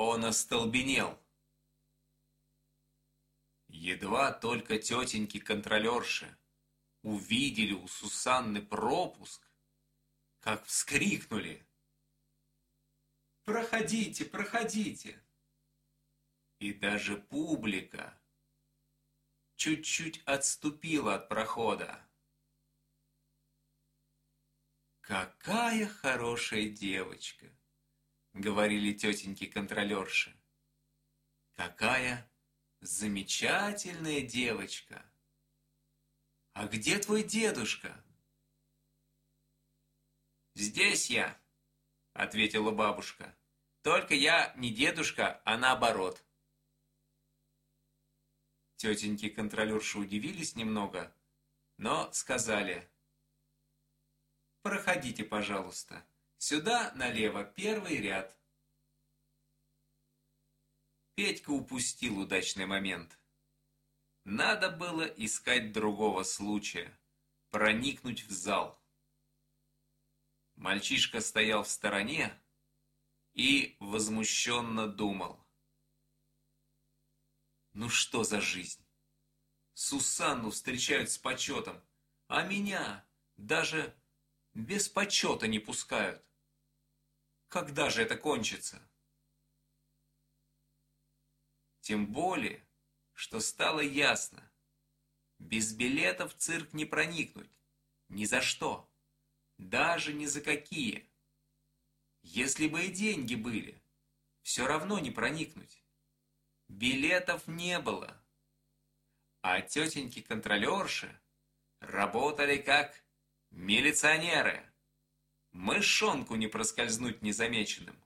Он остолбенел. Едва только тетеньки-контролерши увидели у Сусанны пропуск, как вскрикнули. «Проходите, проходите!» И даже публика чуть-чуть отступила от прохода. «Какая хорошая девочка!» — говорили тетеньки-контролерши. «Какая замечательная девочка! А где твой дедушка?» «Здесь я», — ответила бабушка. «Только я не дедушка, а наоборот». Тетеньки-контролерши удивились немного, но сказали, «Проходите, пожалуйста, сюда налево первый ряд». Петька упустил удачный момент. Надо было искать другого случая, проникнуть в зал. Мальчишка стоял в стороне и возмущенно думал. Ну что за жизнь? Сусанну встречают с почетом, а меня даже без почета не пускают. Когда же это кончится? Тем более, что стало ясно, без билета в цирк не проникнуть, ни за что даже ни за какие. Если бы и деньги были, все равно не проникнуть. Билетов не было. А тетеньки-контролерши работали как милиционеры. Мышонку не проскользнуть незамеченным.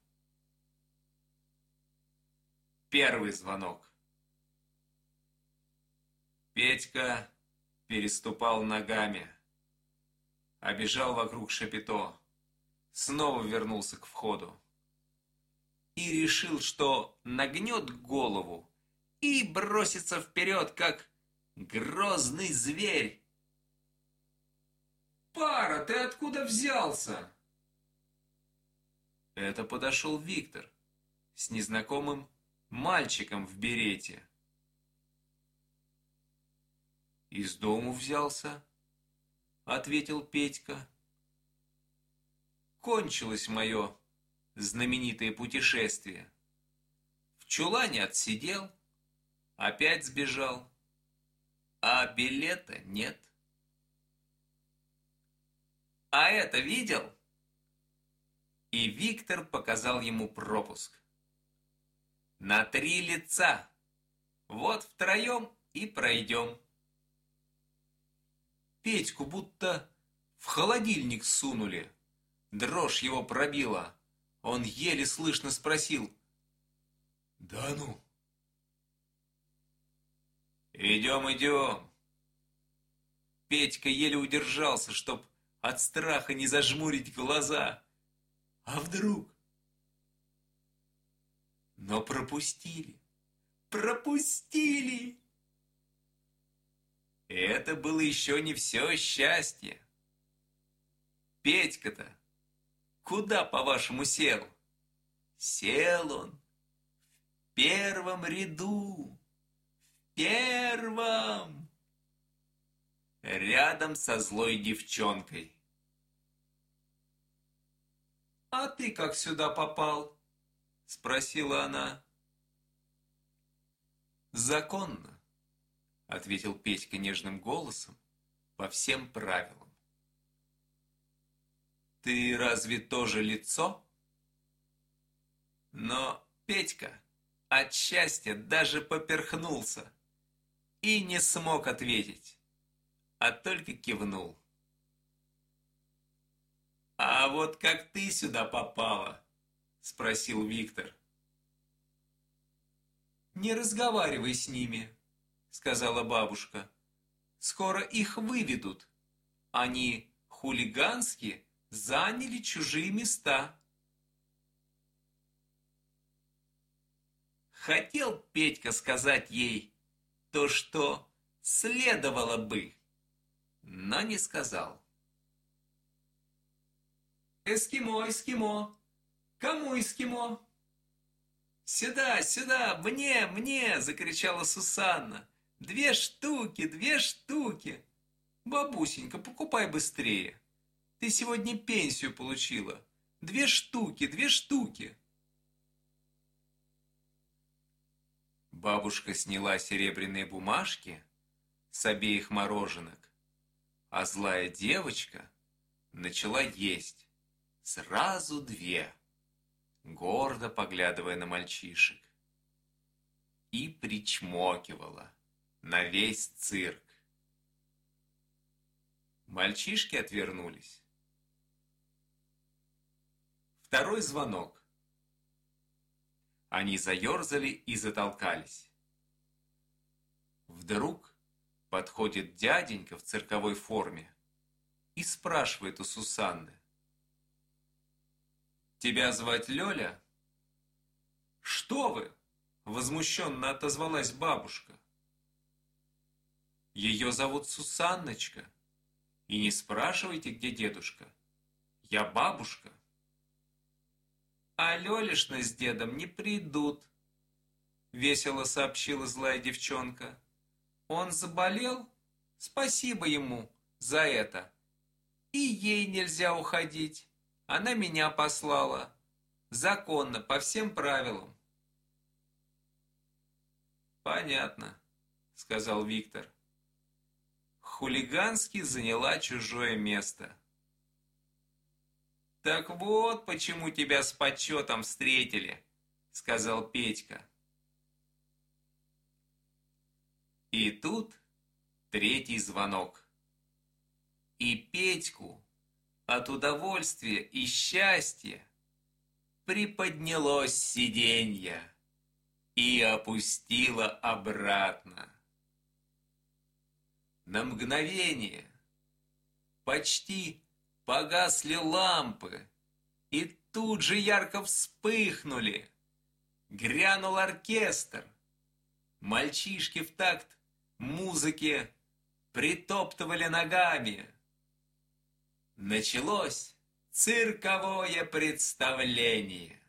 Первый звонок. Петька переступал ногами обежал вокруг шапито, снова вернулся к входу и решил, что нагнет голову и бросится вперед, как грозный зверь. «Пара, ты откуда взялся?» Это подошел Виктор с незнакомым мальчиком в берете. Из дому взялся, — ответил Петька. «Кончилось мое знаменитое путешествие. В чулане отсидел, опять сбежал, а билета нет». «А это видел?» И Виктор показал ему пропуск. «На три лица. Вот втроем и пройдем». Петьку будто в холодильник сунули. Дрожь его пробила. Он еле слышно спросил. «Да ну?» «Идем, идем!» Петька еле удержался, чтоб от страха не зажмурить глаза. А вдруг? Но пропустили. Пропустили! это было еще не все счастье. Петька-то куда, по-вашему, сел? Сел он в первом ряду, в первом, рядом со злой девчонкой. «А ты как сюда попал?» — спросила она. «Законно ответил Петька нежным голосом, по всем правилам. Ты разве тоже лицо? Но Петька от счастья даже поперхнулся и не смог ответить, а только кивнул. «А вот как ты сюда попала?» – спросил Виктор. «Не разговаривай с ними», сказала бабушка. Скоро их выведут. Они хулигански заняли чужие места. Хотел Петька сказать ей то, что следовало бы, но не сказал. «Эскимо, эскимо! Кому эскимо?» «Сюда, сюда, мне, мне!» – закричала Сусанна. «Две штуки, две штуки!» «Бабусенька, покупай быстрее! Ты сегодня пенсию получила! Две штуки, две штуки!» Бабушка сняла серебряные бумажки с обеих мороженок, а злая девочка начала есть сразу две, гордо поглядывая на мальчишек, и причмокивала на весь цирк. Мальчишки отвернулись. Второй звонок. Они заерзали и затолкались. Вдруг подходит дяденька в цирковой форме и спрашивает у Сусанны. «Тебя звать Лёля?» «Что вы?» – возмущенно отозвалась бабушка. «Ее зовут Сусанночка. И не спрашивайте, где дедушка. Я бабушка» а Лёлишна с дедом не придут», — весело сообщила злая девчонка. «Он заболел? Спасибо ему за это. И ей нельзя уходить. Она меня послала. Законно, по всем правилам». «Понятно», — сказал Виктор. Хулигански заняла чужое место. «Так вот, почему тебя с почетом встретили», — сказал Петька. И тут третий звонок. И Петьку от удовольствия и счастья приподнялось сиденье и опустило обратно. На мгновение, почти Погасли лампы, и тут же ярко вспыхнули. Грянул оркестр. Мальчишки в такт музыки притоптывали ногами. Началось цирковое представление.